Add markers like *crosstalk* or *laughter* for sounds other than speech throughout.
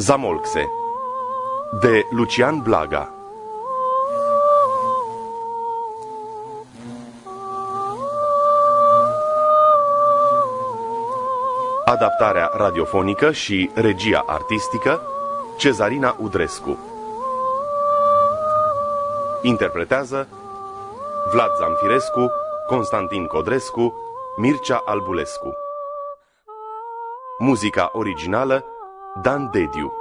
Zamolxe de Lucian Blaga. Adaptarea radiofonică și regia artistică Cezarina Udrescu. Interpretează Vlad Zamfirescu, Constantin Codrescu, Mircea Albulescu. Muzica originală Dan Dediu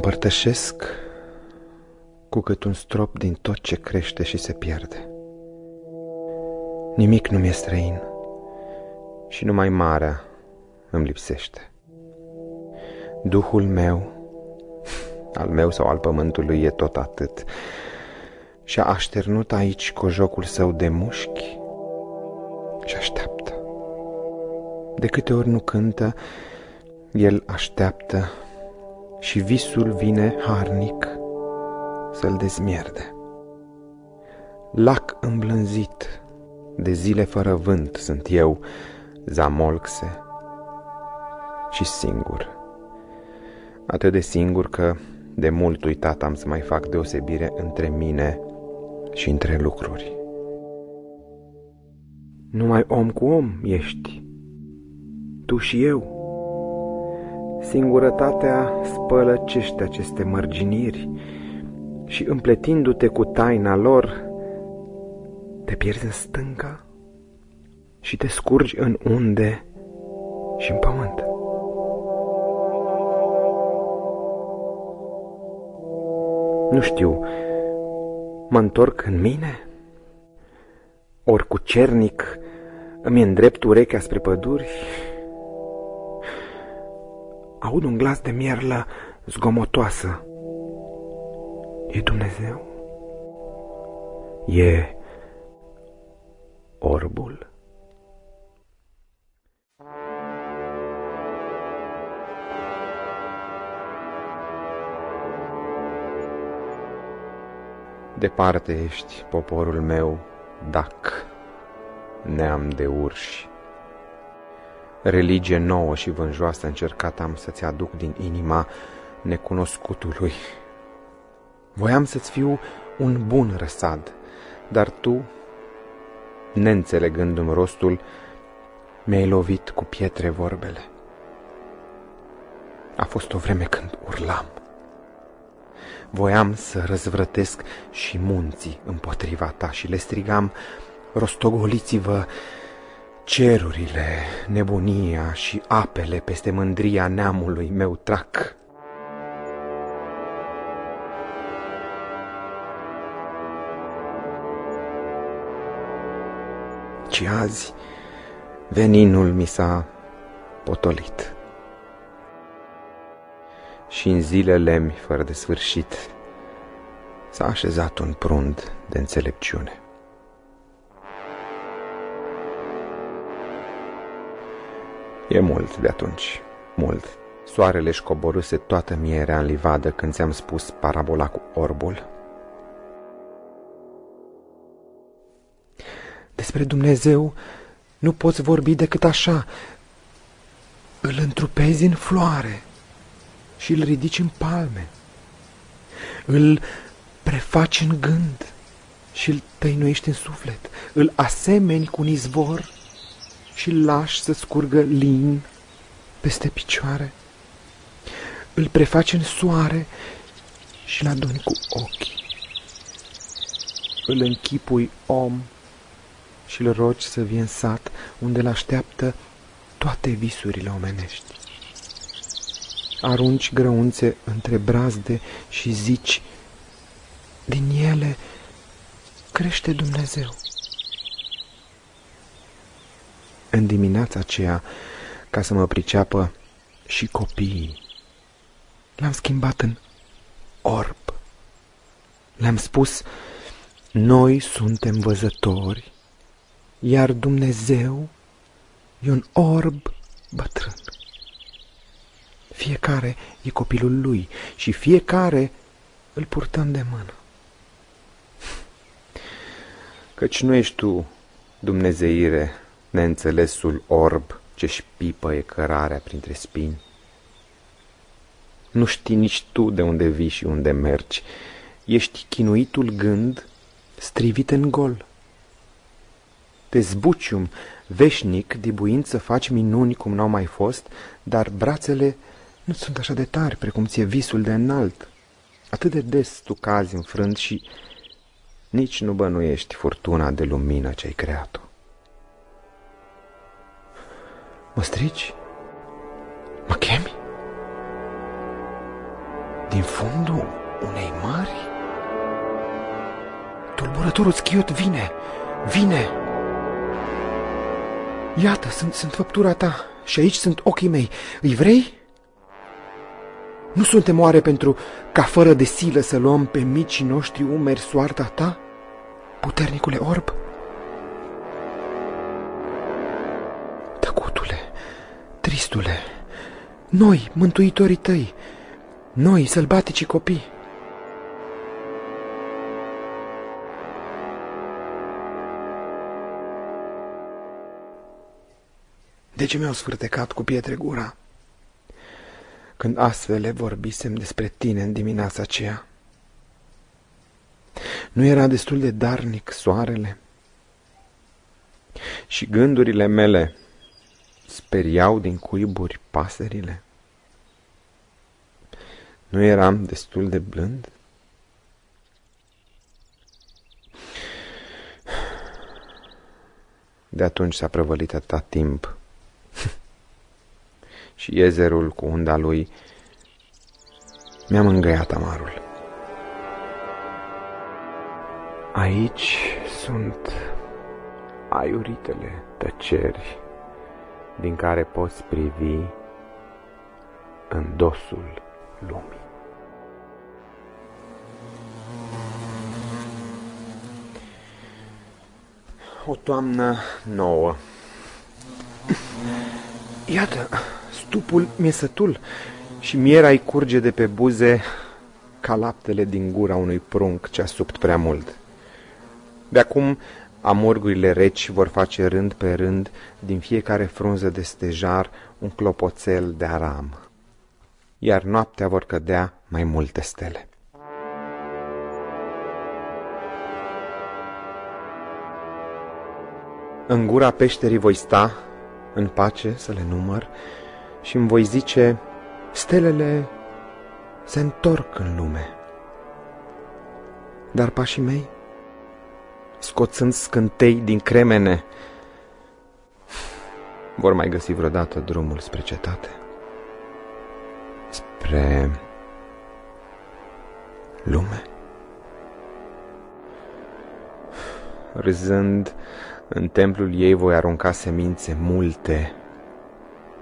împărtășesc cu cât un strop din tot ce crește și se pierde. Nimic nu mi-e străin și numai marea îmi lipsește. Duhul meu, al meu sau al pământului, e tot atât și a așternut aici cu jocul său de mușchi și așteaptă. De câte ori nu cântă, el așteaptă și visul vine harnic să-l dezmierde. Lac îmblânzit de zile fără vânt sunt eu, zamolxe și singur. Atât de singur că de mult uitat am să mai fac deosebire între mine și între lucruri. Numai om cu om ești, tu și eu. Singurătatea spălăcește aceste mărginiri și împletindu-te cu taina lor, te pierzi în stânca și te scurgi în unde și în pământ. Nu știu, mă întorc în mine? Ori cu cernic îmi îndrept urechea spre păduri? Aud un glas de mierlă zgomotoasă. E Dumnezeu? E orbul? Departe ești, poporul meu, dac, neam de urși. Religie nouă și vânjoasă încercat am să-ți aduc din inima necunoscutului. Voiam să-ți fiu un bun răsad, dar tu, neînțelegându-mi rostul, mi-ai lovit cu pietre vorbele. A fost o vreme când urlam. Voiam să răzvrătesc și munții împotriva ta și le strigam, rostogoliți-vă cerurile, nebunia și apele peste mândria neamului meu trac. Ci azi veninul mi s-a potolit și în zile lemni fără de sfârșit s-a așezat un prund de înțelepciune. E mult de atunci, mult. Soarele își coborâse toată mierea în livadă când ți-am spus parabola cu orbul. Despre Dumnezeu nu poți vorbi decât așa. Îl întrupezi în floare și îl ridici în palme. Îl prefaci în gând și îl tăinuiești în suflet. Îl asemeni cu un izvor și îl lași să scurgă lin peste picioare. Îl prefaci în soare și l aduni cu ochii. Îl închipui om și îl rogi să vie în sat unde îl așteaptă toate visurile omenești. Arunci grăunțe între brazde și zici, din ele crește Dumnezeu. În dimineața aceea, ca să mă priceapă, și copiii l-am schimbat în orb. Le-am spus, noi suntem văzători, iar Dumnezeu e un orb bătrân. Fiecare e copilul lui și fiecare îl purtăm de mână. Căci nu ești tu, Dumnezeire, neînțelesul orb ce-și pipăie cărarea printre spini. Nu știi nici tu de unde vii și unde mergi. Ești chinuitul gând strivit în gol. Te zbucium, veșnic, dibuind să faci minuni cum n-au mai fost, dar brațele nu sunt așa de tari precum ție visul de înalt. Atât de des tu cazi înfrânt și nici nu bănuiești furtuna de lumină ce-ai creat-o. Mă strici? Mă chemi? Din fundul unei mări? Tulburătorul schiot vine, vine! Iată, sunt, sunt făptura ta și aici sunt ochii mei. Îi vrei? Nu suntem oare pentru ca fără de silă să luăm pe micii noștri umeri soarta ta, puternicule orb? Tristule, noi, mântuitorii tăi, noi, sălbaticii copii. De ce mi-au sfârtecat cu pietre gura? când astfel le vorbisem despre tine în dimineața aceea. Nu era destul de darnic soarele? Și gândurile mele speriau din cuiburi pasările? Nu eram destul de blând? De atunci s-a prăvălit atâta timp *laughs* și iezerul cu unda lui mi-a mângâiat amarul. Aici sunt aiuritele tăceri din care poți privi în dosul lumii. O toamnă nouă. Iată, Stupul mi-e sătul și mierea îi curge de pe buze ca laptele din gura unui prunc ce a subt prea mult. De acum, amorgurile reci vor face rând pe rând din fiecare frunză de stejar un clopoțel de aram, iar noaptea vor cădea mai multe stele. În gura peșterii voi sta, în pace să le număr, și îmi voi zice, stelele se întorc în lume. Dar pașii mei, scoțând scântei din cremene, vor mai găsi vreodată drumul spre cetate, spre lume. Râzând, în templul ei voi arunca semințe multe,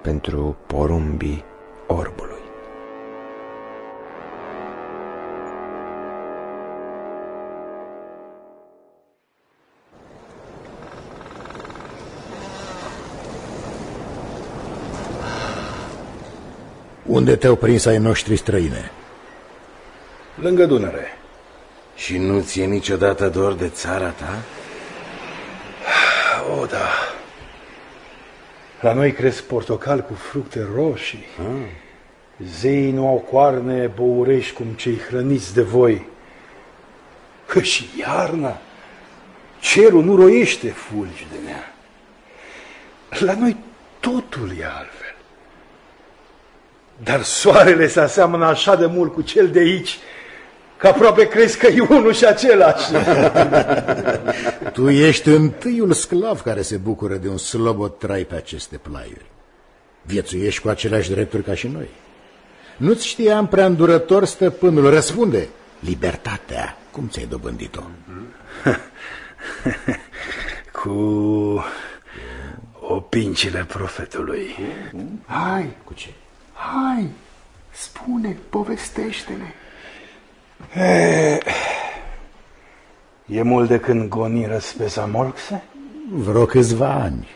pentru porumbii orbului. Unde te-au prins ai noștri străine? Lângă Dunăre. Și nu ți-e niciodată dor de țara ta? *sighs* O, da. La noi cresc portocal cu fructe roșii. Ah. Zeii nu au coarne băurești cum cei hrăniți de voi. Că și iarna, cerul nu roiește fulgi de mea. La noi totul e altfel. Dar soarele se aseamănă așa de mult cu cel de aici, că aproape crezi că e unul și același. *laughs* tu ești întâiul sclav care se bucură de un slobot trai pe aceste plaiuri. Viețuiești cu aceleași drepturi ca și noi. Nu-ți știam prea îndurător stăpânul. Răspunde, libertatea, cum ți-ai dobândit-o? *laughs* cu opincile profetului. Hai, cu ce? Hai, Spune, povestește-ne. E, e mult de când goniră pe Zamolxe? Vreo câțiva ani.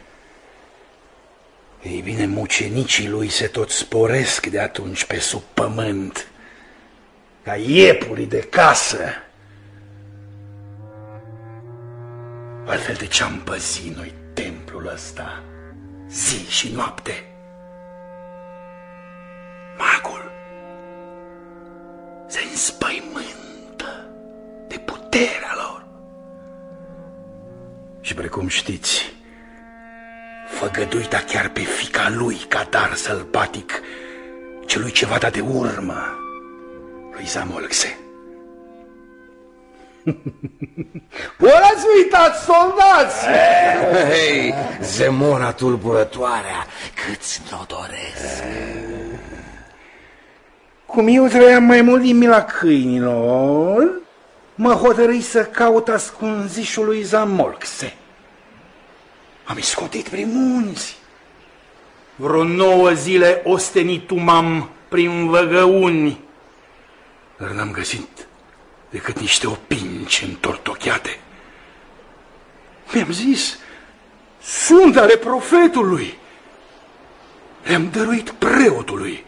Ei bine, mucenicii lui se tot sporesc de atunci pe sub pământ, ca iepurii de casă. Altfel de ce-am păzit noi templul ăsta, zi și noapte? Înspăimântă de puterea lor. Și precum știți, făgăduita chiar pe fica lui ca dar sălbatic, celui ce va da de urmă lui Zamolxe. Ori ați uitat, soldați! Hei, zemora tulburătoarea, câți n-o doresc! Cum eu trăiam mai mult din mila câinilor, mă hotărâi să caut ascunzișul lui Zamolxe. Am iscotit prin munți. Vreo nouă zile ostenitum prin văgăuni, dar n-am găsit decât niște opinci întortocheate. Mi-am zis, sunt ale profetului. Le-am dăruit preotului.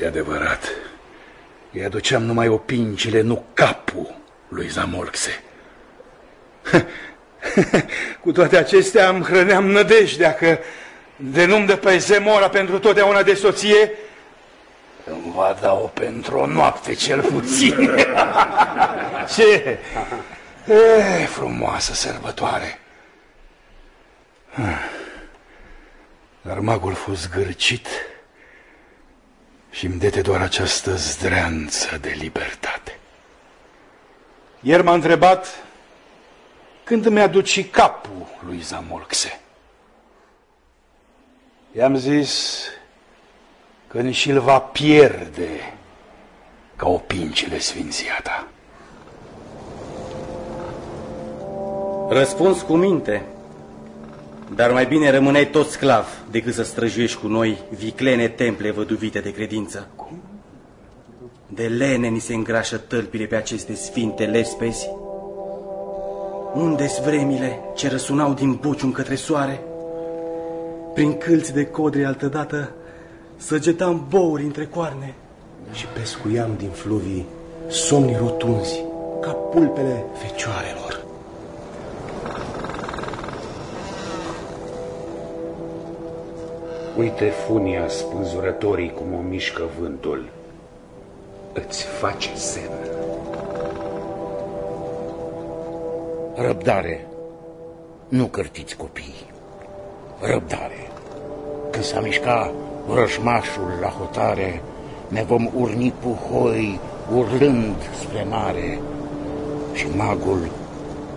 E adevărat, îi aduceam numai opincile, nu capul lui Zamolxe. *laughs* Cu toate acestea îmi hrăneam nădejdea că de nu de pe Zemora pentru totdeauna de soție, îmi va da-o pentru o noapte cel puțin. *laughs* Ce? E, frumoasă sărbătoare. Dar magul fost gârcit și îmi dete doar această zdreanță de libertate. Ieri m-a întrebat când îmi aduci capul lui Zamolxe. I-am zis când și-l va pierde ca opincile sfinția ta. Răspuns cu minte, dar mai bine rămâneai tot sclav decât să străjuiești cu noi viclene temple văduvite de credință. De lene ni se îngrașă tălpile pe aceste sfinte lespezi. Unde-s vremile ce răsunau din buciun către soare? Prin câlți de codri altădată săgetam bouri între coarne. Și pescuiam din fluvii somni rotunzi, ca pulpele fecioarelor. Uite funia spânzurătorii cum o mișcă vântul. Îți face semn. Răbdare, nu cărtiți copii. Răbdare. Când s-a mișcat vrăjmașul la hotare, ne vom urni puhoi urlând spre mare și magul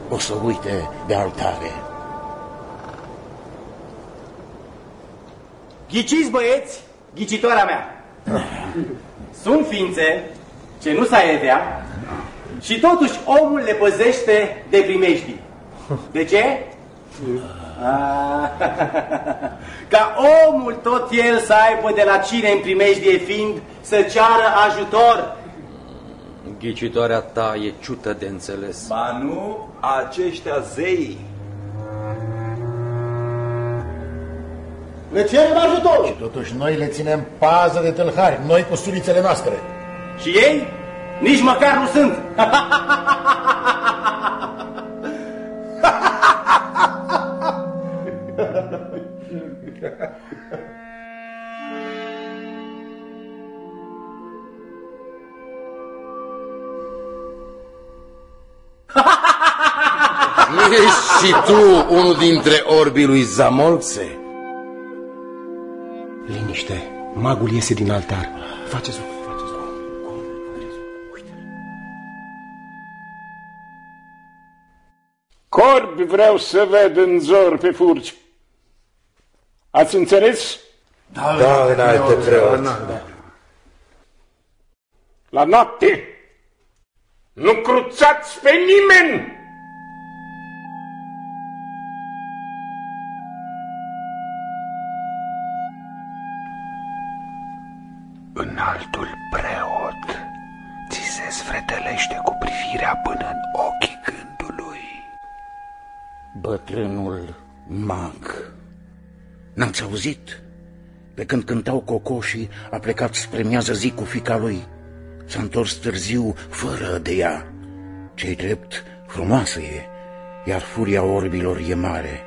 o să uite de altare. Ghiciți, băieți, ghicitoarea mea. Sunt ființe ce nu s-a edea și totuși omul le păzește de primești. De ce? Ah, *laughs* Ca omul tot el să aibă de la cine în primejdie fiind să ceară ajutor. Ghicitoarea ta e ciută de înțeles. Ba nu, aceștia zei. Le cerem ajutor. Și totuși noi le ținem pază de tâlhari, noi cu sulițele noastre. Și ei nici măcar nu sunt. Ești și tu unul dintre orbii lui Zamolxe? Liniște, magul iese din altar. Faceți faceți Corbi vreau să ved în zor pe furci. Ați înțeles? Da, da, înalte preot. La noapte. Nu cruțați pe nimeni! Zvretelește cu privirea până în ochii gândului. Bătrânul mag. N-ați auzit? Pe când cântau cocoșii, a plecat spre miază zi cu fica lui. S-a întors târziu, fără de ea. Cei drept, frumoasă e, iar furia orbilor e mare.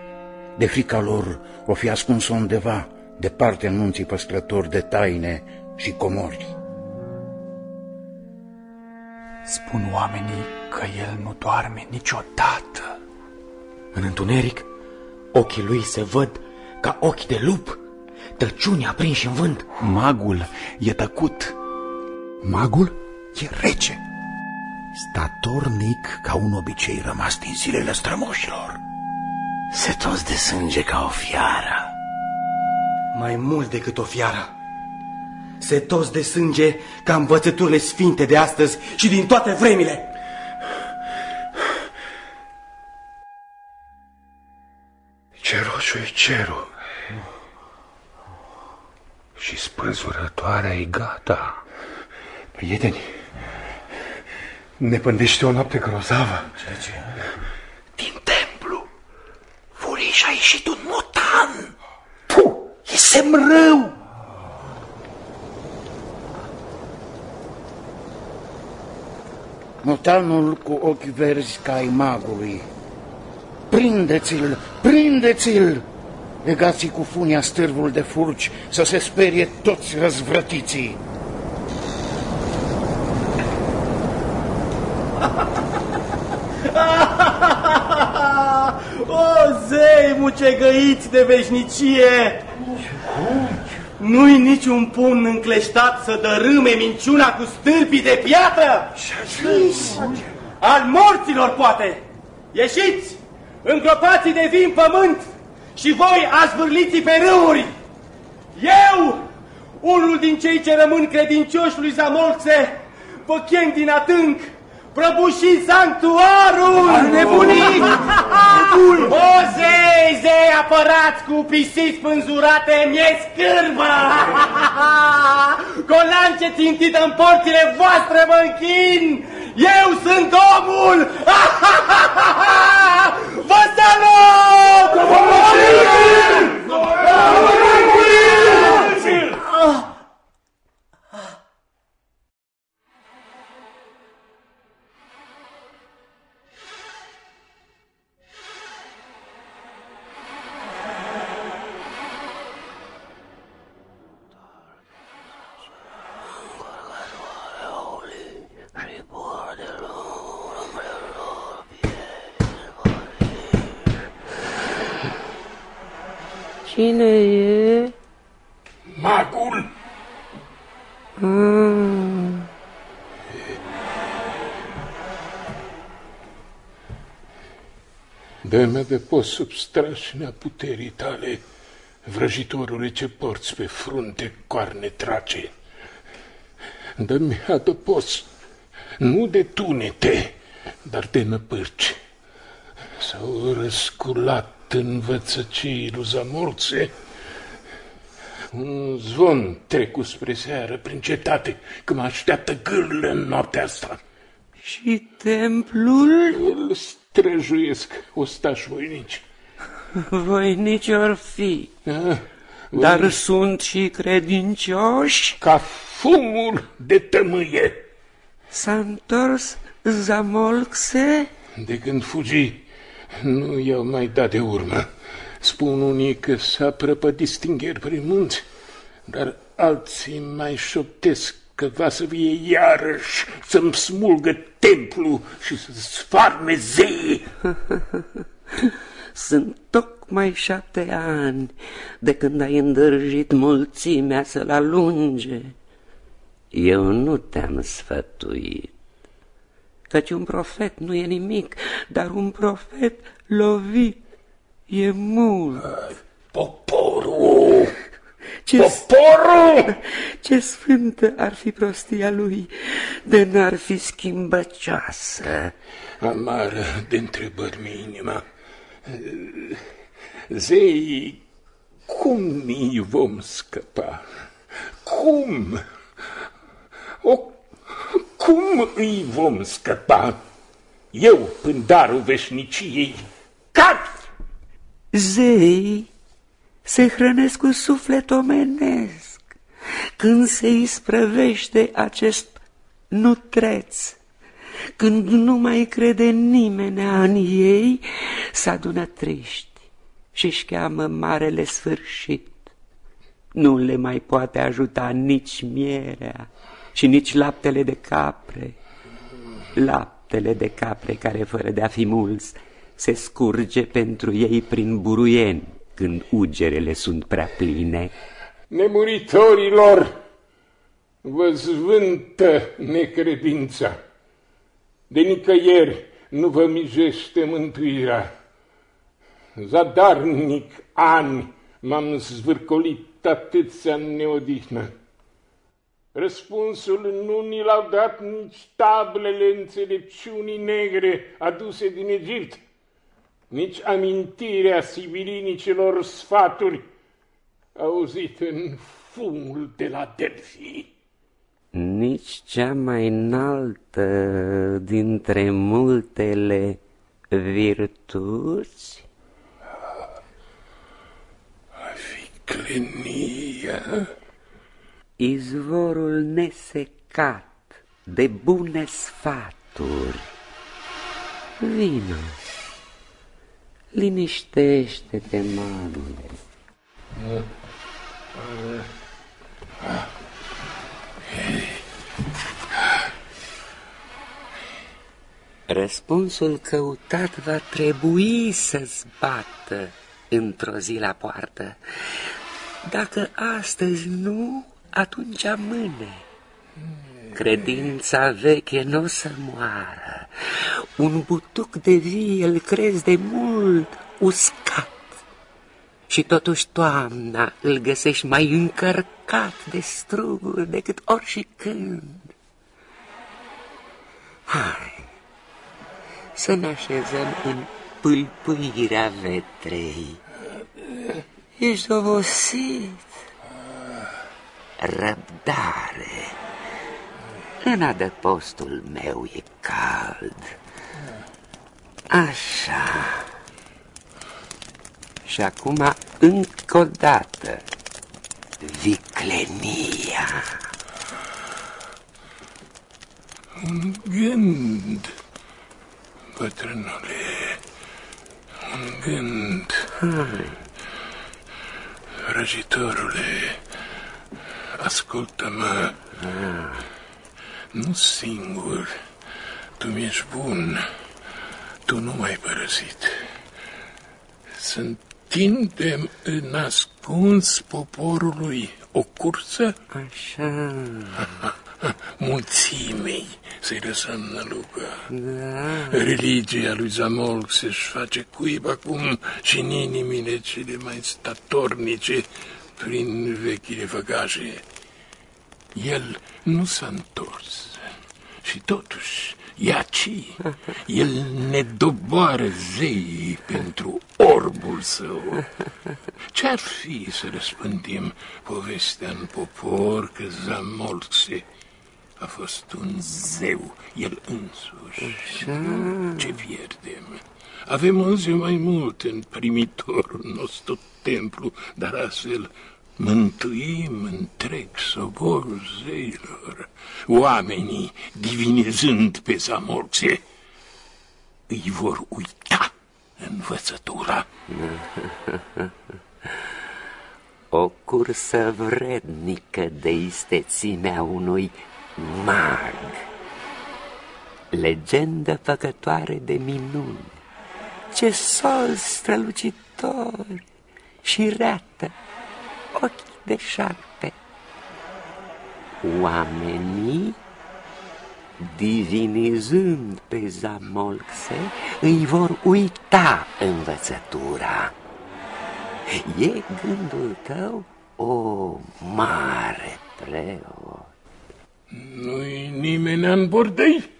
De frica lor o fi ascuns undeva, departe în munții păstrători de taine și comori. Spun oamenii că el nu doarme niciodată. În întuneric, ochii lui se văd ca ochi de lup, tăciuni aprinși în vânt. Magul e tăcut. Magul? E rece. Statornic ca un obicei rămas din zilele strămoșilor. Se toți de sânge ca o fiară. Mai mult decât o fiară. Se toți de sânge ca învățăturile sfinte de astăzi și din toate vremile. Ce roșu e cerul. Și spânzurătoarea e gata. Prieteni, ne pândește o noapte grozavă. Ce, ce? Din templu, furiș a ieșit un motan. Puh, e semn rău. Motanul cu ochi verzi ca ai magului. Prindeți-l, prindeți-l! Legați cu funia stârvul de furci să se sperie toți răzvrătiții. *laughs* o, zei mucegăiți de veșnicie! Nu-i niciun pun încleștat să dărâme minciuna cu stâlpii de piatră? Al morților, poate! Ieșiți! Îngropați de vin pământ și voi azvârliți pe râuri! Eu, unul din cei ce rămân credincioși lui Zamolxe, vă chem din atânc, prăbuși sanctuarul! Ar nebunii! o, zei, zei apărați cu pisici spânzurate, mi-e scârbă! Colance țintită în porțile voastre mă închin! Eu sunt omul! Vă salut! Cine e? Magul! Mm. Dă-mi de post sub strașinea puterii tale, vrăjitorule ce porți pe frunte coarne trace. Dă-mi adăpost, nu de tunete, dar de năpârci. S-au răsculat învățăcii lui Zamorțe, un zvon trecut spre seară prin cetate, că mă așteaptă gârlă în noaptea asta. Și templul? Îl străjuiesc ostași voinici. Voinici or fi, Ah, dar voinici. sunt și credincioși. Ca fumul de tămâie. S-a întors Zamolxe? De când fugi, nu i-au mai dat de urmă. Spun unii că s-a prăpădit stingher prin munți, dar alții mai șoptesc că va să vie iarăși să-mi smulgă templu și să sfarme zei. *laughs* Sunt tocmai șapte ani de când ai îndârjit mulțimea să-l alunge. Eu nu te-am sfătuit, căci un profet nu e nimic, dar un profet lovit e mult. Poporul! Ce, Poporul! ce sfântă ar fi prostia lui de n-ar fi schimbăcioasă. Amară de întrebări mi inima. Zei, cum ni vom scăpa? Cum? O, cum îi vom scăpa? Eu, pândarul veșniciei, cap! Zei se hrănesc cu suflet omenesc când se isprăvește acest nutreț. Când nu mai crede nimeni în ei, se adună triști și-și cheamă marele sfârșit. Nu le mai poate ajuta nici mierea și nici laptele de capre. Laptele de capre care, fără de a fi mulți, se scurge pentru ei prin buruieni când ugerele sunt prea pline. Nemuritorilor, vă zvântă necredința. De nicăieri nu vă mijește mântuirea. Zadarnic ani m-am zvârcolit atâția în neodihnă. Răspunsul nu ni l-au dat nici tablele înțelepciunii negre aduse din Egipt, nici amintirea sibilinicilor sfaturi auzite în fumul de la Delphi. Nici cea mai înaltă dintre multele virtuți? Viclenia? Izvorul nesecat de bune sfaturi. Vină, liniștește-te, magule. Răspunsul căutat va trebui să-ți bată într-o zi la poartă. Dacă astăzi nu, atunci mâine. Credința veche nu o să moară. Un butuc de vie îl crezi de mult uscat. Și totuși toamna îl găsești mai încărcat de struguri decât ori când. Hai, să ne așezăm în pâlpâirea vetrei. Ești obosit. Răbdare. În adăpostul meu e cald. Așa. Și acum, încă o dată, viclenia. Un gând, bătrânule, un gând. Hai. Răjitorule, ascultă-mă. Ah. Nu singur, tu mi-ești bun, tu nu m-ai părăsit. Sunt Tindem în ascuns poporului o cursă? Așa. *laughs* Mulțimei să-i lăsăm năluca. Da. Religia lui Zamolc se-și face cuib acum și în inimile cele mai statornice prin vechile făgașe. El nu s-a întors și totuși e aci. El ne doboară zeii pentru orbul său. Ce-ar fi să răspândim povestea în popor că Zamolxe a fost un zeu, el însuși? Ce pierdem? Avem un zeu mai mult în primitorul nostru templu, dar astfel mântuim întreg soborul zeilor. Oamenii, divinizând pe Zamolxe, îi vor uita învățătura. O cursă vrednică de istețimea unui mag. Legendă făcătoare de minuni. Ce sol strălucitor și reată, ochi de șarpe. Oamenii, divinizând pe Zamolxe, îi vor uita învățătura. E gândul tău o mare preot. Nu-i nimeni în bordei?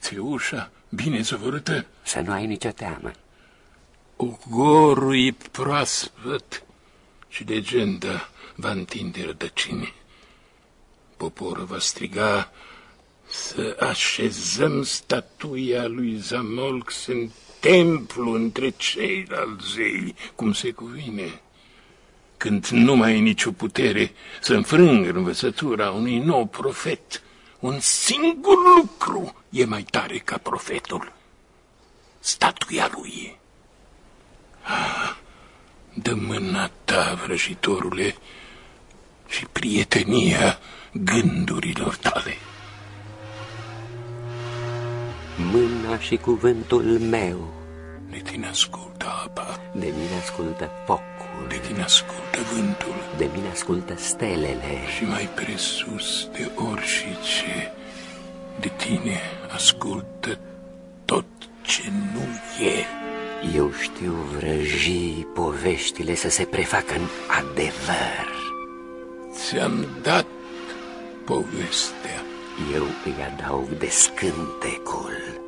Ți ușa bine zăvărâtă? Să nu ai nicio teamă. Ugorul e proaspăt și legenda va întinde rădăcini. Poporul va striga să așezăm statuia lui Zamolx în templu între ceilalți zei, cum se cuvine. Când nu mai e nicio putere să înfrângă învățătura unui nou profet, un singur lucru e mai tare ca profetul. Statuia lui. Ah, dă mâna ta, vrăjitorule, și prietenia gândurilor tale. Mâna și cuvântul meu. De tine ascultă apa. De mine ascultă focul. De tine ascultă vântul. De mine ascultă stelele. Și mai presus de orice, de tine ascultă tot ce nu e. Eu știu vrăji poveștile să se prefacă în adevăr. Ți-am dat povestea. Eu îi adaug de scântecul.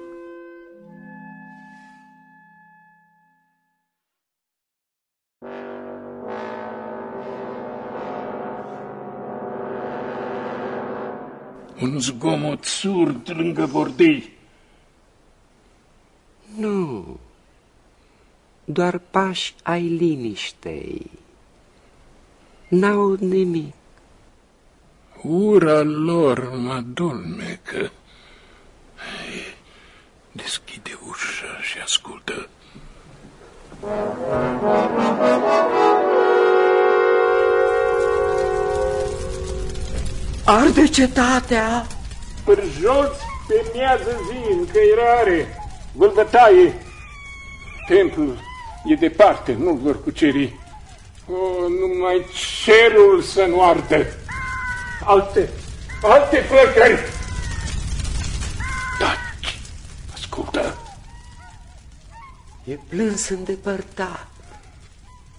Un zgomot surd lângă bordei. Nu, doar pași ai liniștei. N-aud nimic. Ura lor mă adulmecă. Deschide ușa și ascultă. Arde cetatea! Pârjoți pe miază zi în căirare, vâlvătaie. Templul e departe, nu vor cuceri. O, numai cerul să nu ardă. Alte, alte flăcări. Taci, ascultă. E plâns îndepărtat.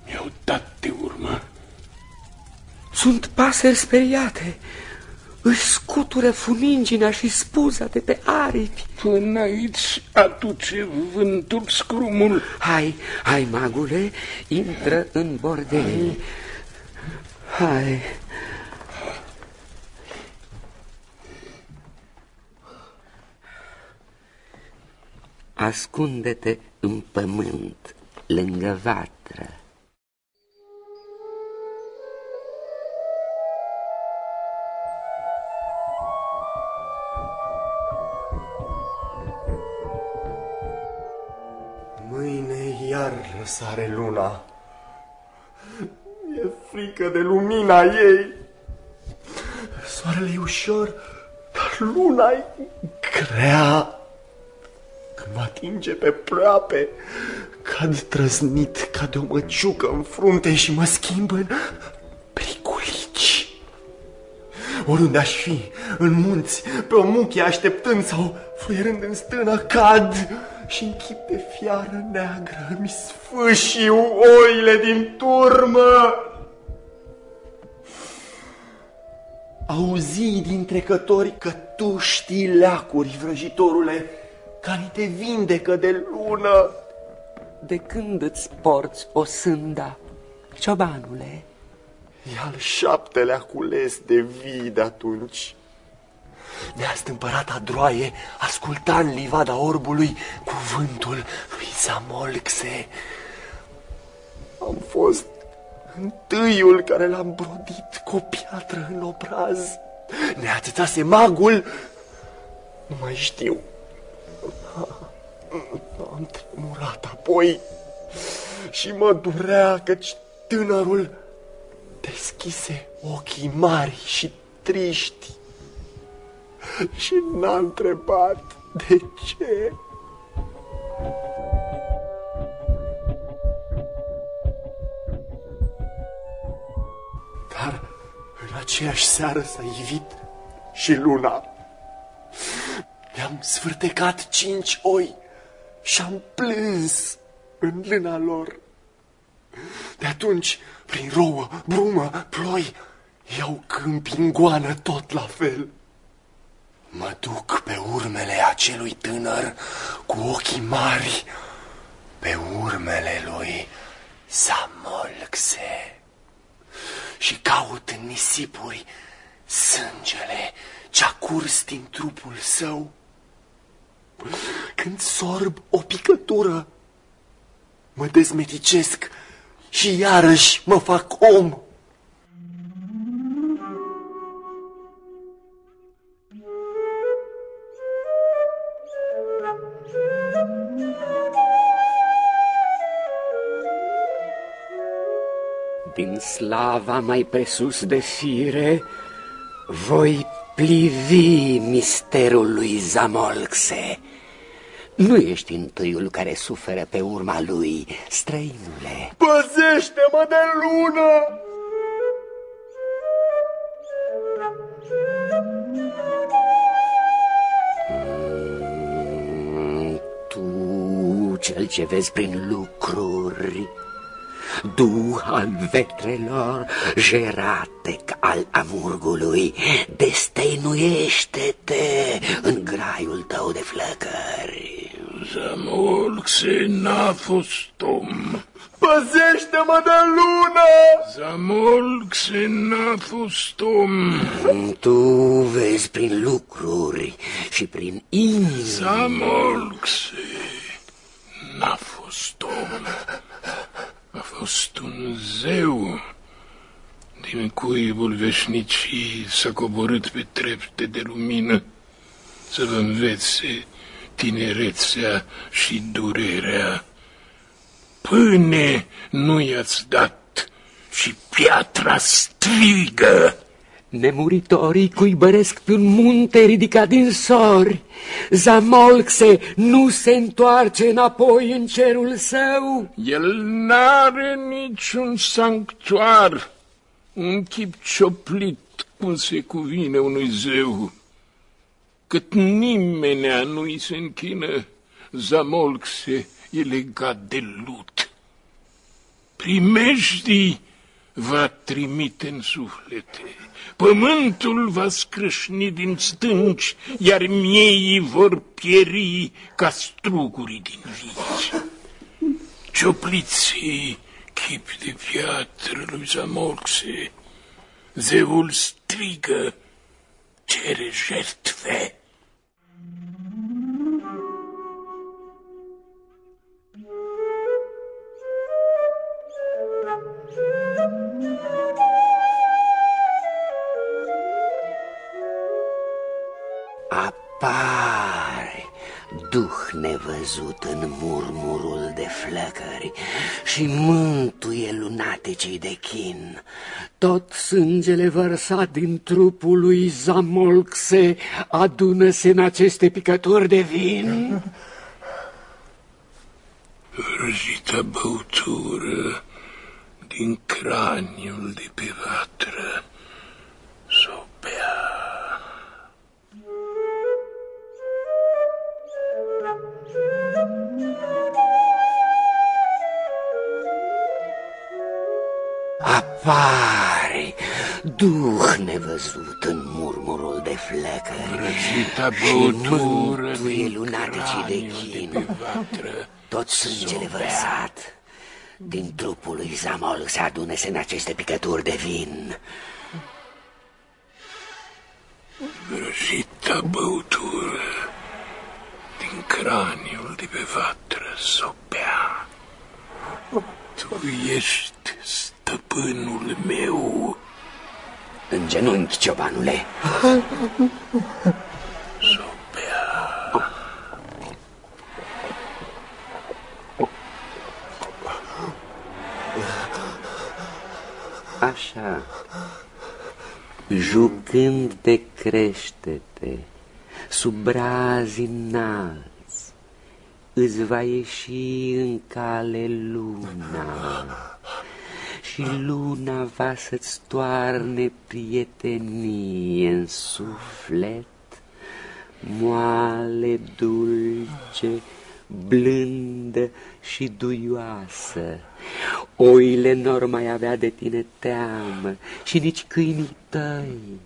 Mi-au dat de urmă. Sunt pasări speriate. Își scutură funingina și spuza de pe aripi. Până aici aduce vântul scrumul. Hai, hai, magule, intră în bordei. Hai. Ascunde-te în pământ, lângă vatră. Iar răsare luna. E frică de lumina ei. Soarele e ușor, dar luna e grea. Când mă atinge pe proape, cad trăznit ca de o măciucă în frunte și mă schimbă în periculici. Oriunde aș fi, în munți, pe o muchie așteptând sau fluierând în stână, cad și în chip de fiară neagră mi sfâșiu oile din turmă. Auzi din trecători că tu știi leacuri, vrăjitorule, care te vindecă de lună. De când îți porți o sânda, ciobanule? E al șaptelea cules de vii de atunci. Neastâmpărata droaie asculta în livada orbului cuvântul lui Zamolxe. Am fost întâiul care l-am brodit cu o piatră în obraz. Ne atâțase magul, nu mai știu. Am tremurat apoi și mă durea căci tânărul deschise ochii mari și triști și n-a întrebat de ce. Dar în aceeași seară s-a ivit și luna. Mi-am sfârtecat cinci oi și am plâns în lâna lor. De atunci, prin rouă, brumă, ploi, iau câmpi în goană tot la fel. Mă duc pe urmele acelui tânăr cu ochii mari, pe urmele lui Samolxe și caut în nisipuri Sângele ce-a curs din trupul său. Când sorb o picătură, mă dezmeticesc și iarăși mă fac om. Din slava mai presus de fire, voi plivi misterul lui Zamolxe. Nu ești întâiul care suferă pe urma lui, străinule. Păzește-mă de lună! Mm, tu, cel ce vezi prin lucruri, duh al vetrelor, jeratec al amurgului, destăinuiește-te în graiul tău de flăcări. Zamolxe n-a fost om. Păzește-mă de lună! Zamolxe n-a fost om. Tu vezi prin lucruri și prin inimi. Zamolxe n-a fost om. A fost un zeu din cuibul veșnicii s-a coborât pe trepte de lumină să vă învețe tinerețea și durerea. Pâine nu i-ați dat și piatra strigă. Nemuritorii cuibăresc pe un munte ridicat din sori. Zamolxe nu se întoarce înapoi în cerul său. El n-are niciun sanctuar, un chip cioplit cum se cuvine unui zeu. Cât nimenea nu-i se închină, Zamolxe e legat de lut. Primejdii va trimite în suflete, pământul va scrâșni din stânci, iar mieii vor pieri ca strugurii din vici. Ciopliții chip de piatră lui Zamolxe, zeul strigă, cere jertfe. Apare duh nevăzut în murmurul de flăcări și mântuie lunatecii de chin. Tot sângele vărsat din trupul lui Zamolxe adună-se în aceste picături de vin. Răjita băutură din craniul de pe vatră Apare duh nevăzut în murmurul de flăcări Răcita și băutură mântuie din lunatecii de craniul de chin. pe vatră Tot sângele s-o bea. vărsat din trupul lui Zamol se adună-se în aceste picături de vin. Răjita băutură din craniul de pe vatră s-o bea. Tu ești stăpânul meu. În genunchi, ciobanule. S-o bea. Așa, jucând de crește-te, sub brazi înalți, îți va ieși în cale luna și luna va să-ți toarne prietenie în suflet, moale, dulce, blândă și duioasă. Oile n mai avea de tine teamă și nici câinii tăi.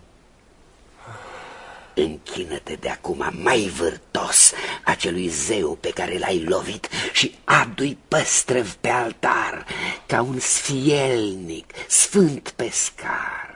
Închină-te de acum mai vârtos acelui zeu pe care l-ai lovit și adu-i păstrăv pe altar ca un sfielnic, sfânt pescar.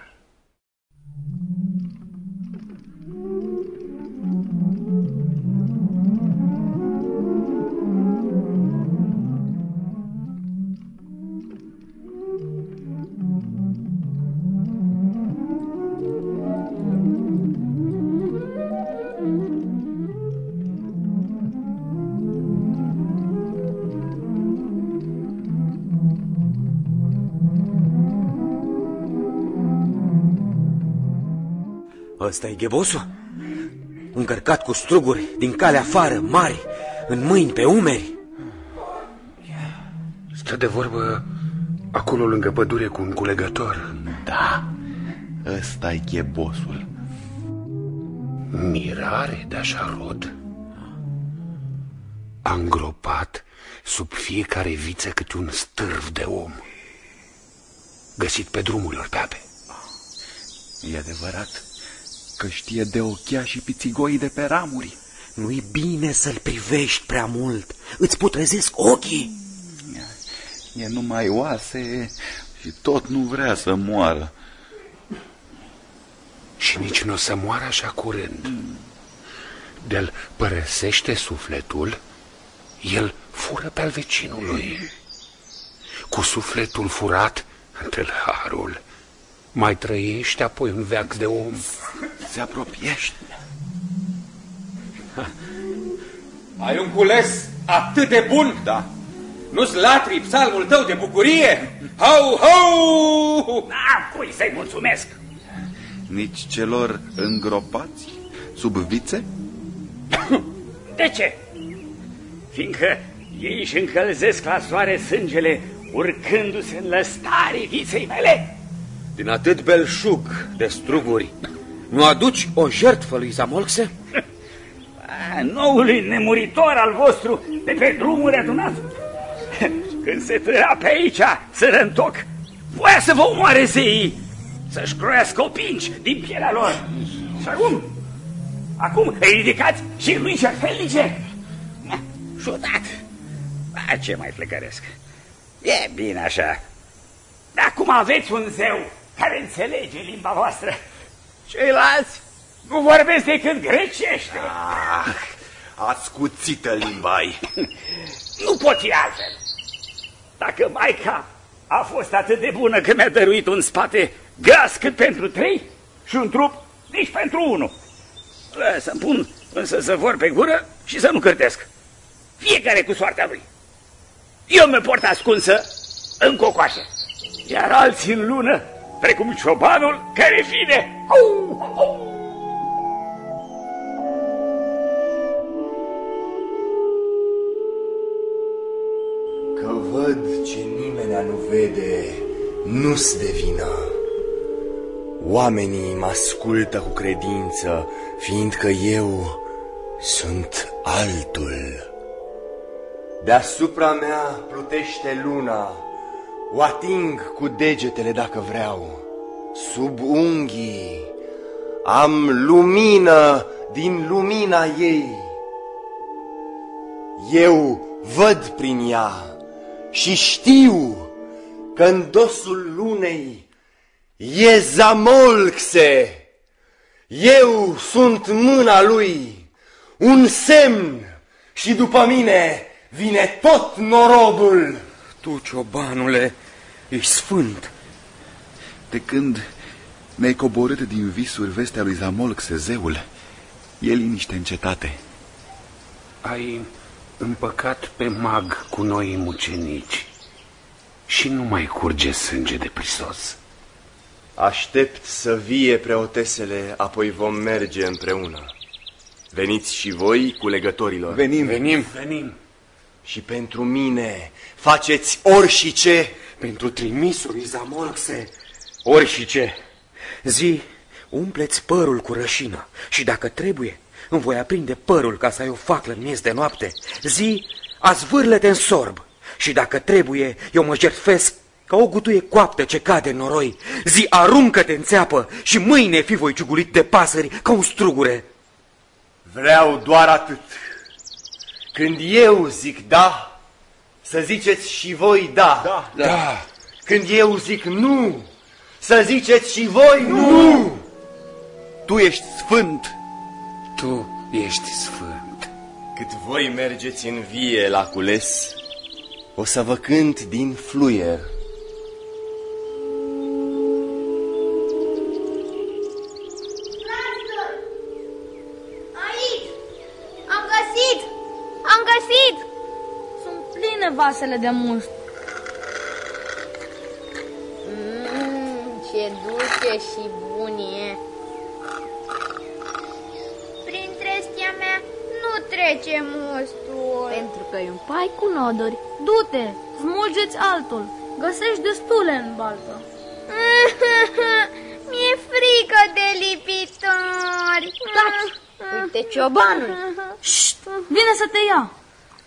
Ăsta e ghebosul? Încărcat cu struguri din calea afară, mari, în mâini, pe umeri. Stă de vorbă acolo lângă pădure cu un culegător. Da, ăsta e ghebosul. Mirare de așa rod. A îngropat sub fiecare viță câte un stârv de om. Găsit pe drumurilor pe ape. E adevărat că știe de ochia și pițigoi de pe ramuri. Nu-i bine să-l privești prea mult. Îți putrezesc ochii. E numai oase și tot nu vrea să moară. Și nici nu o să moară așa curând. De-l părăsește sufletul, el fură pe al vecinului. Cu sufletul furat, tâlharul, mai trăiește apoi un veac de om. Se apropiește. Ai un cules atât de bun? Da. Nu-ți latri psalmul tău de bucurie? Hau, hau! Da, cui să-i mulțumesc? Nici celor îngropați sub vițe? De ce? Fiindcă ei își încălzesc la soare sângele urcându-se în lăstarii viței mele. Din atât belșug de struguri, nu aduci o jertfă lui Zamolxe? A, noului nemuritor al vostru de pe drumuri adunat. Când se tăia pe aici, sărăntoc, voia să vă omoare zeii, să-și croiască opinci din pielea lor. Și acum, acum îi ridicați și lui jertfelnice? Ciudat. A, ce mai plecăresc? E bine așa. Dar acum aveți un zeu care înțelege limba voastră. Ceilalți nu vorbesc decât grecește. Ah, ascuțită limbai. *laughs* nu pot fi altfel. Dacă Maica a fost atât de bună că mi-a dăruit un spate gras cât pentru trei și un trup nici pentru unul. Să-mi pun însă să vor pe gură și să nu cârtesc. Fiecare cu soarta lui. Eu mă port ascunsă în cocoașă, iar alții în lună, precum ciobanul care vine. Au, au. Că văd ce nimeni nu vede, nu-s de vină. Oamenii mă ascultă cu credință, fiindcă eu sunt altul. Deasupra mea plutește luna, o ating cu degetele dacă vreau. Sub unghii am lumină din lumina ei. Eu văd prin ea și știu că în dosul lunei e Zamolxe. Eu sunt mâna lui, un semn și după mine vine tot norodul. Tu, ciobanule, ești sfânt. De când ne-ai coborât din visuri vestea lui Zamolx, zeul, e liniște în cetate. Ai împăcat pe mag cu noi mucenici și nu mai curge sânge de prisos. Aștept să vie preotesele, apoi vom merge împreună. Veniți și voi cu legătorilor. Venim. Venim. Venim. Și pentru mine faceți ori și ce. Pentru trimisul lui Zamolxe, ori și ce. Zi, umpleți părul cu rășină și dacă trebuie, îmi voi aprinde părul ca să ai o faclă în miez de noapte. Zi, azvârle-te în sorb și dacă trebuie, eu mă jertfesc ca o gutuie coaptă ce cade în noroi. Zi, aruncă-te în țeapă și mâine fi voi ciugulit de pasări ca un strugure. Vreau doar atât. Când eu zic da, să ziceți și voi da. Da. da. Când eu zic nu, să ziceți și voi nu. nu. Tu ești sfânt. Tu ești sfânt. Cât voi mergeți în vie la cules, o să vă cânt din fluier. bine vasele de mușt. Mmm, ce dulce și bunie! Prin trestia mea nu trece mustul. Pentru că e un pai cu noduri. Du-te, smulgeți altul. Găsești destule în baltă. *laughs* Mi-e frică de lipitori. Taci, uite ciobanul. Șt, vine să te ia.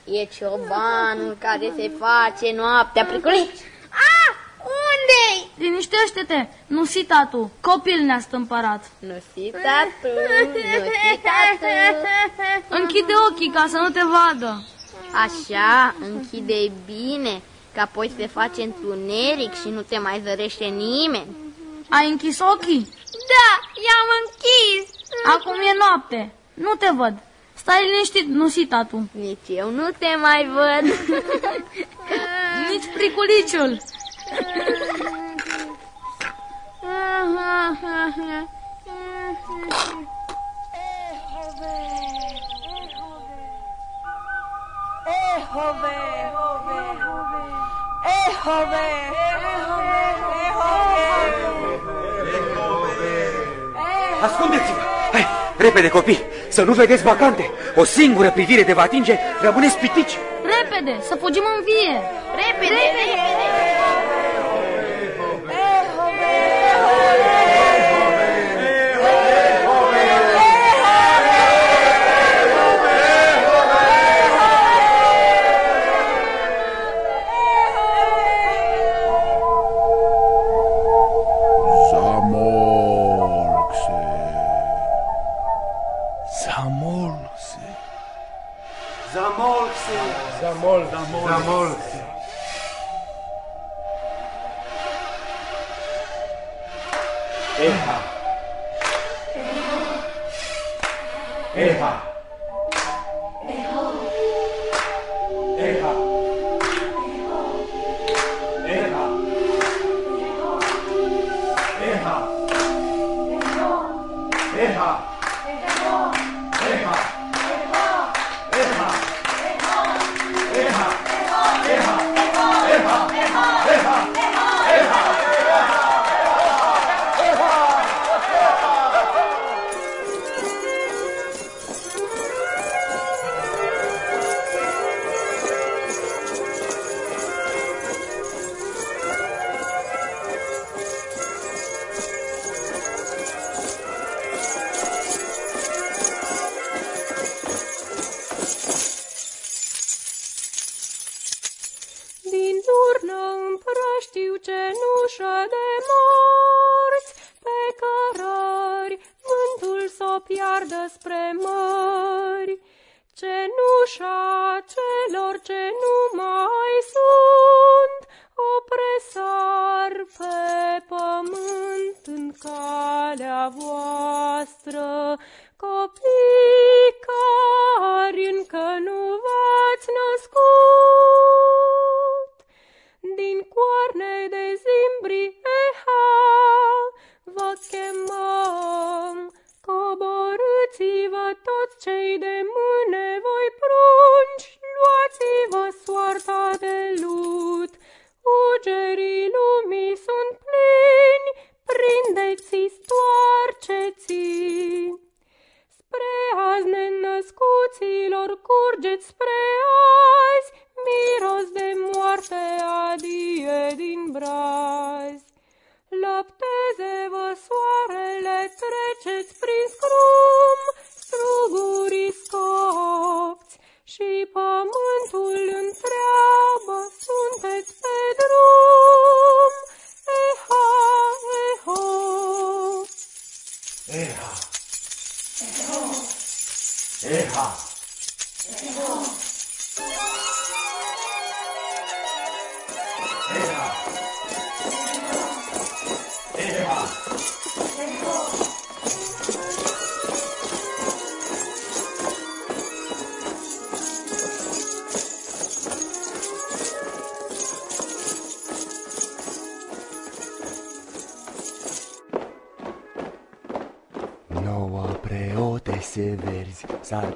E ciobanul care se face noaptea priculit. Ah, unde-i? Liniștește-te, nu si tatu, copil ne-a stâmpărat. Nu si tatu, nu si tatu. Închide ochii ca să nu te vadă. Așa, închide bine, că apoi se face întuneric și nu te mai zărește nimeni. Ai închis ochii? Da, i-am închis. Acum e noapte, nu te văd. Stai liniștit, nu si tatu. Nici eu nu te mai văd. *laughs* Nici priculiciul. Ehove, Ehove, Ehove, Ascundeți-vă! Hai, repede copii, să nu vedeți vacante. O singură privire de vă atinge, rămâneți pitici. Repede, să fugim în vie. Repede, repede. Zamolxe. Está muerto. Eja. Eja.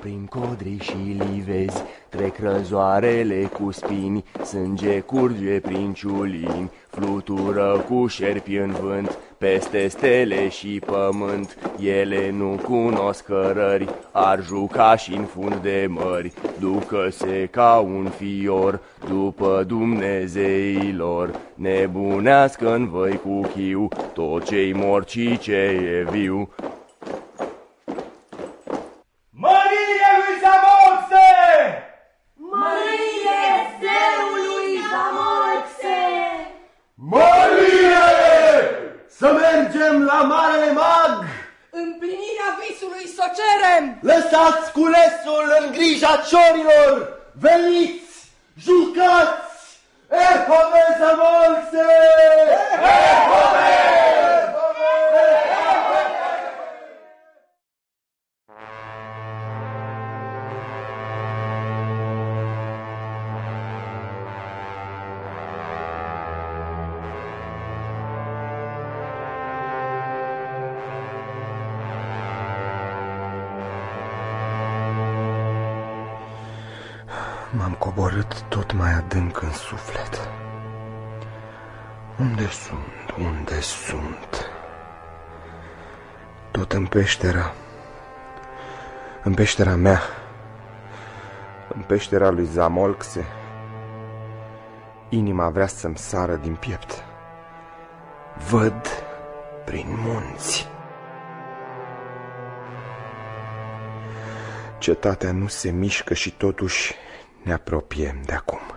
Prin codri și livezi, trec răzoarele cu spini, sânge curge prin ciulini, flutură cu șerpi în vânt, peste stele și pământ, ele nu cunosc cărări, ar juca și în fund de mări, ducă-se ca un fior după Dumnezeilor, nebunească în voi cu chiu, tot ce-i mor și ce e viu. Mărie lui Zamoxe! Mărie zeului Zamoxe! Mărie! Să mergem la Marele Mag! Împlinirea visului să o cerem! Lăsați culesul în grija ciorilor! Veniți! Jucați! Ehove Zamoxe! Ehove! Tot mai adânc în suflet. Unde sunt? Unde sunt? Tot în peșteră. În peștera mea. În peștera lui Zamolxe. Inima vrea să-mi sară din piept. Văd prin munți. Cetatea nu se mișcă și totuși ne apropiem de acum.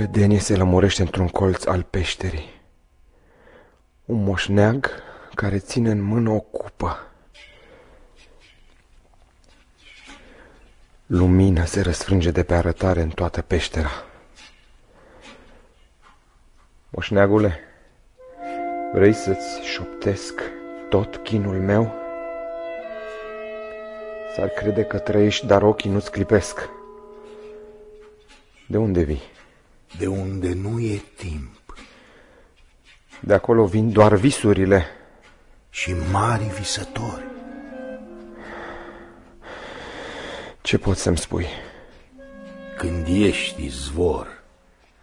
Vedenie se lămurește într-un colț al peșterii. Un moșneag care ține în mână o cupă. Lumina se răsfrânge de pe arătare în toată peștera. Moșneagule, vrei să-ți șoptesc tot chinul meu? S-ar crede că trăiești, dar ochii nu-ți clipesc. De unde vii? De unde nu e timp. De acolo vin doar visurile. Și mari visători. Ce poți să-mi spui? Când ești izvor,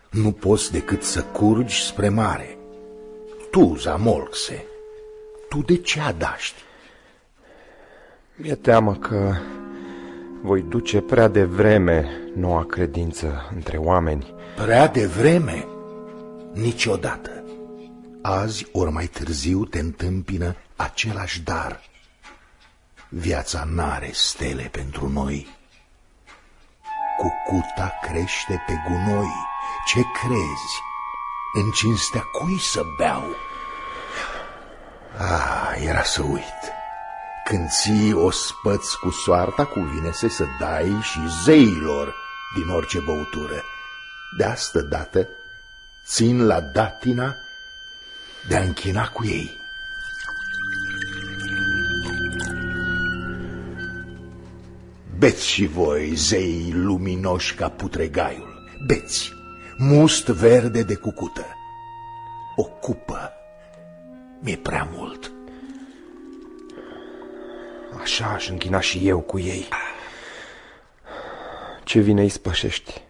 nu poți decât să curgi spre mare. Tu, Zamolxe, tu de ce adaști? Mi-e teamă că voi duce prea devreme noua credință între oameni. Prea devreme? Niciodată. Azi ori mai târziu te întâmpină același dar. Viața n-are stele pentru noi. Cucuta crește pe gunoi. Ce crezi? În cinstea cui să beau? Ah, era să uit. Când ții o spăți cu soarta, cuvine să să dai și zeilor din orice băutură. De asta dată țin la datina de a închina cu ei. Beți și voi, zei luminoși ca putregaiul, beți, must verde de cucută. O cupă mi-e prea mult. Așa aș închina și eu cu ei. Ce vine îi spășești?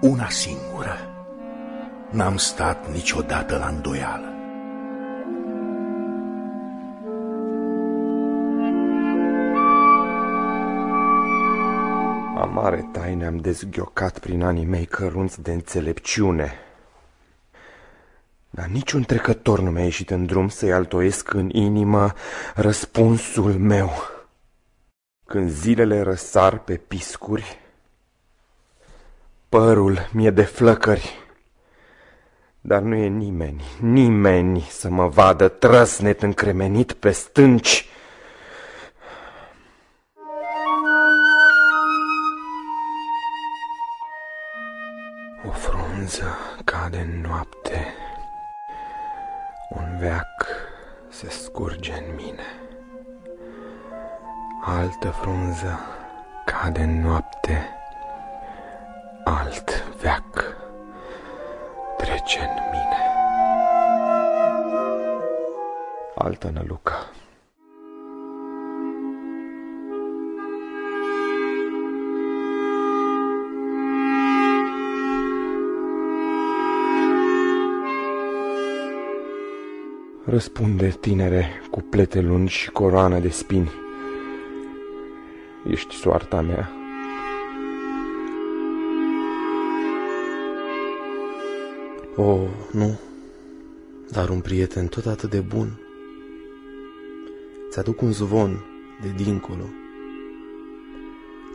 Una singură. N-am stat niciodată la îndoială. Amare taine am dezghiocat prin anii mei cărunți de înțelepciune. Dar niciun trecător nu mi-a ieșit în drum să-i altoiesc în inimă răspunsul meu. Când zilele răsar pe piscuri, părul mi-e de flăcări. Dar nu e nimeni, nimeni să mă vadă trăsnet încremenit pe stânci. O frunză cade în noapte veac se scurge în mine. Altă frunză cade în noapte, alt veac trece în mine. Altă nălucă. Răspunde, tinere, cu plete lungi și coroană de spini. Ești soarta mea. Oh, nu, dar un prieten tot atât de bun. Ți-aduc un zvon de dincolo.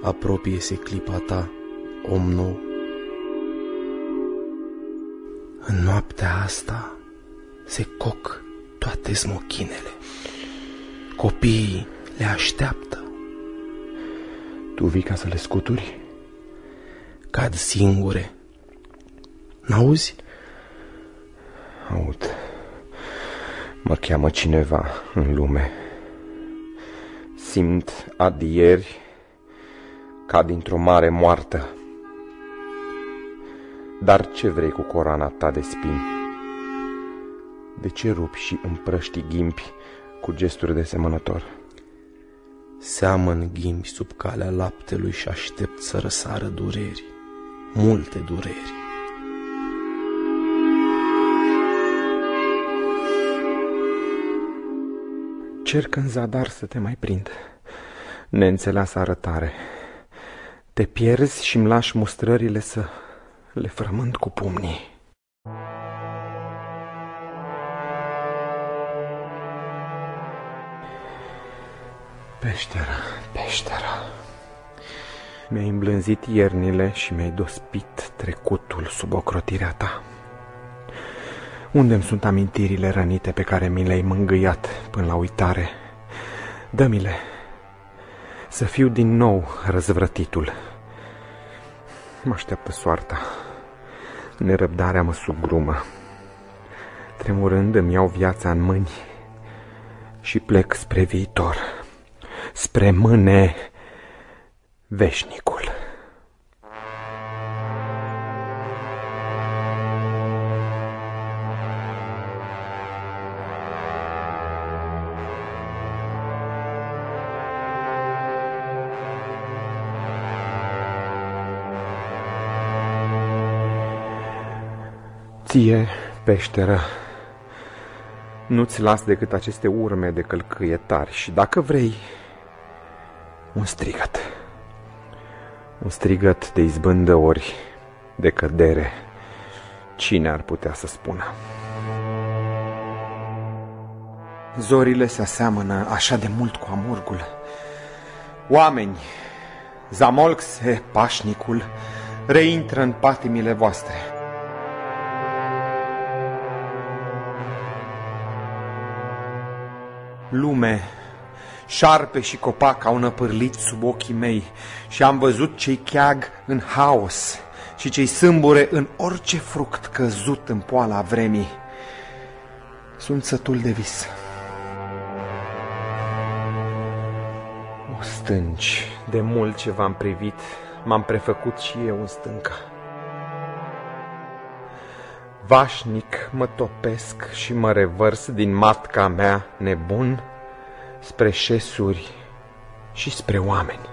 Apropie-se clipa ta, om nou. În noaptea asta se coc toate smochinele. Copiii le așteaptă. Tu vii ca să le scuturi? Cad singure. N-auzi? Aud. Mă cheamă cineva în lume. Simt adieri ca dintr-o mare moartă. Dar ce vrei cu corana ta de spini? De ce rupi și împrăști ghimpi cu gesturi de semănător? Seamăn ghimbi sub calea laptelui și aștept să răsară dureri, multe dureri. Cerc în zadar să te mai prind, neînțeleasă arătare. Te pierzi și-mi lași mustrările să le frământ cu pumnii. Peștera, peștera. Mi-ai îmblânzit iernile și mi-ai dospit trecutul sub ocrotirea ta. Unde-mi sunt amintirile rănite pe care mi le-ai mângâiat până la uitare? Dă-mi-le, să fiu din nou răzvrătitul. Mă așteaptă soarta, nerăbdarea mă sugrumă. Tremurând îmi iau viața în mâini și plec spre viitor spre mâne veșnicul. Ție, peșteră, nu-ți las decât aceste urme de călcâie tari și dacă vrei, un strigăt. Un strigăt de izbândă ori de cădere. Cine ar putea să spună? Zorile se aseamănă așa de mult cu amurgul. Oameni, Zamolxe, pașnicul, reintră în patimile voastre. Lume, Șarpe și copac au năpârlit sub ochii mei și am văzut cei cheag în haos și cei sâmbure în orice fruct căzut în poala vremii. Sunt sătul de vis. O stânci, de mult ce v-am privit, m-am prefăcut și eu în stânca. Vașnic mă topesc și mă revărs din matca mea nebun, spre șesuri și spre oameni.